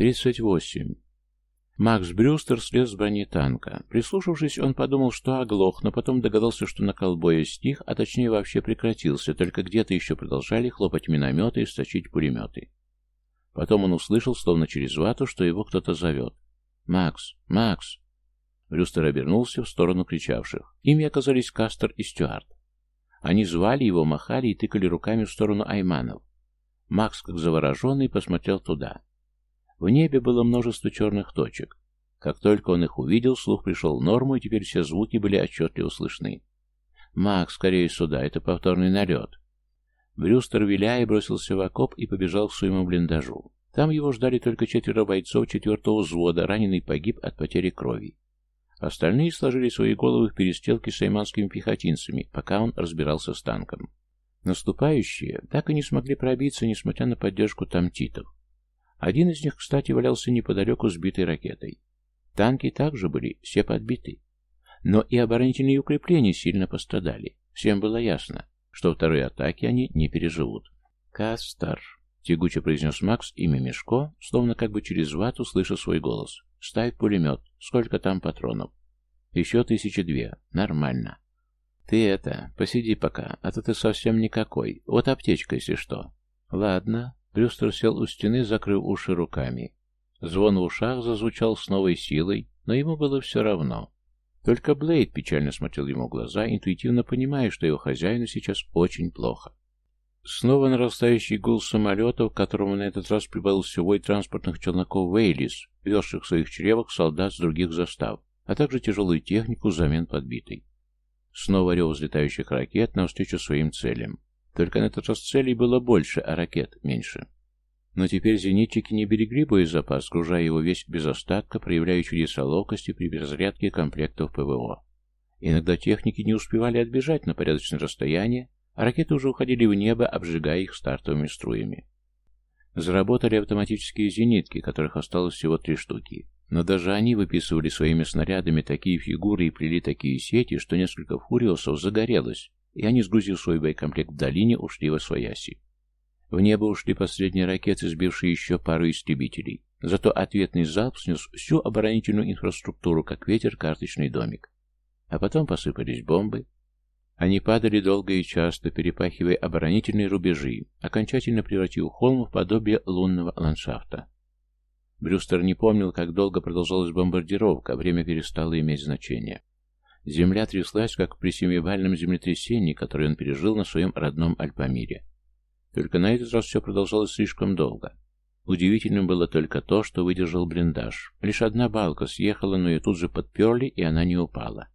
Тридцать восемь. Макс Брюстер слез с брони танка. Прислушавшись, он подумал, что оглох, но потом догадался, что накал боя стих, а точнее вообще прекратился, только где-то еще продолжали хлопать минометы и сточить пулеметы. Потом он услышал, словно через вату, что его кто-то зовет. «Макс! Макс!» Брюстер обернулся в сторону кричавших. Ими оказались Кастер и Стюарт. Они звали его, махали и тыкали руками в сторону Айманов. Макс, как завороженный, посмотрел туда. В небе было множество черных точек. Как только он их увидел, слух пришел в норму, и теперь все звуки были отчетливо слышны. «Макс, скорее сюда, это повторный налет». Брюстер, виляя, бросился в окоп и побежал к своему блиндажу. Там его ждали только четверо бойцов четвертого взвода, раненый погиб от потери крови. Остальные сложили свои головы в перестрелке с айманскими пехотинцами, пока он разбирался с танком. Наступающие так и не смогли пробиться, несмотря на поддержку тамтитов. Один из них, кстати, валялся неподалеку сбитой ракетой. Танки также были все подбиты. Но и оборонительные укрепления сильно пострадали. Всем было ясно, что второй атаки они не переживут. «Кастар», — тягуче произнес Макс имя Мешко, словно как бы через вату, слыша свой голос. «Ставь пулемет. Сколько там патронов?» «Еще тысячи две. Нормально». «Ты это, посиди пока, а то ты совсем никакой. Вот аптечка, если что». «Ладно, Брюстер сел у стены, закрыв уши руками. Звон в ушах зазвучал с новой силой, но ему было все равно. Только Блейд печально смотрел ему в глаза, интуитивно понимая, что его хозяину сейчас очень плохо. Снова нарастающий гул самолетов, к которому на этот раз прибавился вой транспортных челноков Вейлис, везших в своих чревах солдат с других застав, а также тяжелую технику взамен подбитой. Снова рев взлетающих ракет навстречу своим целям. Только на этот раз целей было больше, а ракет меньше. Но теперь зенитчики не берегли боезапас, сгружая его весь без остатка, проявляя чудеса ловкости при перезарядке комплектов ПВО. Иногда техники не успевали отбежать на порядочное расстояние, а ракеты уже уходили в небо, обжигая их стартовыми струями. Заработали автоматические зенитки, которых осталось всего три штуки. Но даже они выписывали своими снарядами такие фигуры и плели такие сети, что несколько фуриосов загорелось, и они, сгрузив свой боекомплект в долине, ушли во свояси. В небо ушли последние ракеты, сбившие еще пару истребителей. Зато ответный залп снес всю оборонительную инфраструктуру, как ветер карточный домик. А потом посыпались бомбы. Они падали долго и часто, перепахивая оборонительные рубежи, окончательно превратив холм в подобие лунного ландшафта. Брюстер не помнил, как долго продолжалась бомбардировка, время перестало иметь значение. Земля тряслась, как при семибальном землетрясении, которое он пережил на своем родном Альпамире. Только на этот раз все продолжалось слишком долго. Удивительным было только то, что выдержал блиндаж. Лишь одна балка съехала, но ее тут же подперли, и она не упала.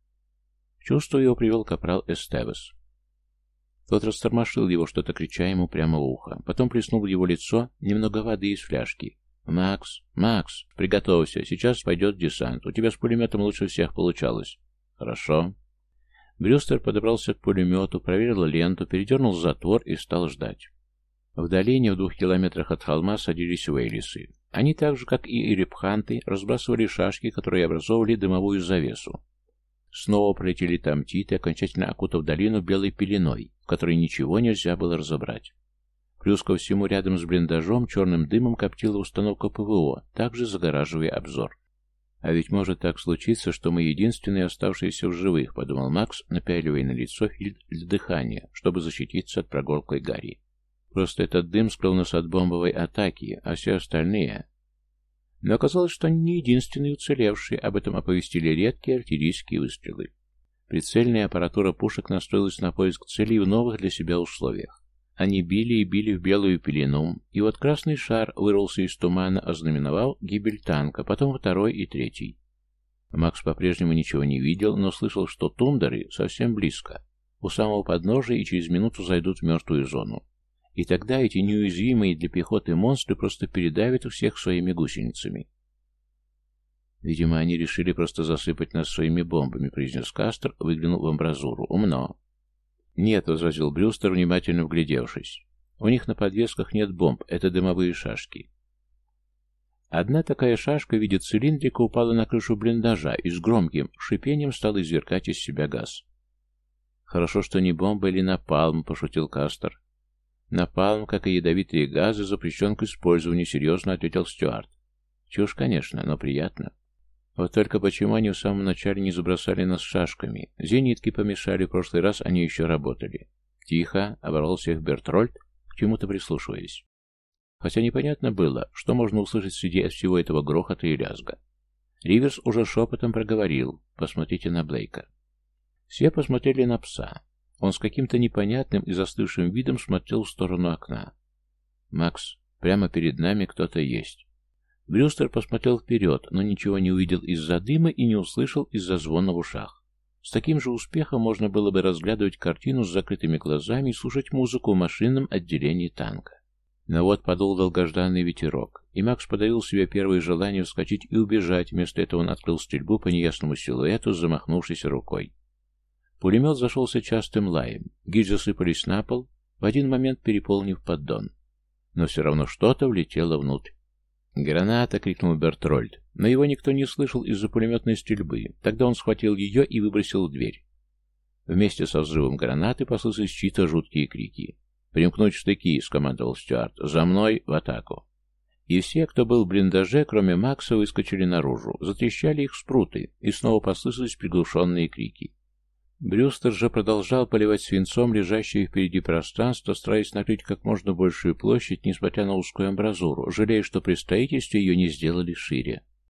чувство его привел капрал Эстевес. Тот растормошил его, что-то крича ему прямо в ухо. Потом плеснул в его лицо немного воды из фляжки. «Макс, Макс, приготовься, сейчас пойдет десант. У тебя с пулеметом лучше всех получалось. «Хорошо». Брюстер подобрался к пулемету, проверил ленту, передернул затвор и стал ждать. В долине, в двух километрах от холма, садились вейлисы. Они так же, как и репханты, разбрасывали шашки, которые образовывали дымовую завесу. Снова пролетели там титы, окончательно окутав долину белой пеленой, в которой ничего нельзя было разобрать. Плюс ко всему рядом с блиндажом черным дымом коптила установка ПВО, также загораживая обзор. «А ведь может так случиться, что мы единственные оставшиеся в живых», — подумал Макс, напяливая на лицо фильтр для дыхания, чтобы защититься от прогорклой гари. «Просто этот дым скрыл нас от бомбовой атаки, а все остальные...» Но оказалось, что они не единственные уцелевшие, об этом оповестили редкие артиллерийские выстрелы. Прицельная аппаратура пушек настроилась на поиск целей в новых для себя условиях. Они били и били в белую пелену, и вот красный шар вырвался из тумана, ознаменовал гибель танка, потом второй и третий. Макс по-прежнему ничего не видел, но слышал, что тундеры совсем близко, у самого подножия и через минуту зайдут в мертвую зону. И тогда эти неуязвимые для пехоты монстры просто передавят всех своими гусеницами. «Видимо, они решили просто засыпать нас своими бомбами», — произнес Кастер, выглянул в амбразуру. «Умно. «Нет», — возразил Брюстер, внимательно вглядевшись. «У них на подвесках нет бомб, это дымовые шашки». Одна такая шашка в виде цилиндрика упала на крышу блиндажа и с громким шипением стала извергать из себя газ. «Хорошо, что не бомба или напалм», — пошутил Кастер. «Напалм, как и ядовитые газы, запрещен к использованию», — серьезно ответил Стюарт. Чушь, конечно, но приятно. Вот только почему они в самом начале не забросали нас шашками? Зенитки помешали, в прошлый раз они еще работали. Тихо, оборвал всех Бертрольд, к чему-то прислушиваясь. Хотя непонятно было, что можно услышать среди всего этого грохота и лязга. Риверс уже шепотом проговорил «Посмотрите на Блейка». Все посмотрели на пса. Он с каким-то непонятным и застывшим видом смотрел в сторону окна. «Макс, прямо перед нами кто-то есть». Брюстер посмотрел вперед, но ничего не увидел из-за дыма и не услышал из-за звона в ушах. С таким же успехом можно было бы разглядывать картину с закрытыми глазами и слушать музыку в машинном отделении танка. Но вот подул долгожданный ветерок, и Макс подавил себе первое желание вскочить и убежать, вместо этого он открыл стрельбу по неясному силуэту с замахнувшейся рукой. Пулемет зашелся частым лаем, гильзы сыпались на пол, в один момент переполнив поддон. Но все равно что-то влетело внутрь. «Граната!» — крикнул Бертрольд. Но его никто не слышал из-за пулеметной стрельбы. Тогда он схватил ее и выбросил в дверь. Вместе со взрывом гранаты послышались чьи-то жуткие крики. «Примкнуть штыки!» — скомандовал Стюарт. «За мной в атаку!» И все, кто был в блиндаже, кроме Макса, выскочили наружу. Затрещали их спруты, и снова послышались приглушенные крики. Брюстер же продолжал поливать свинцом лежащее впереди пространство, стараясь накрыть как можно большую площадь, несмотря на узкую амбразуру, жалея, что при строительстве ее не сделали шире.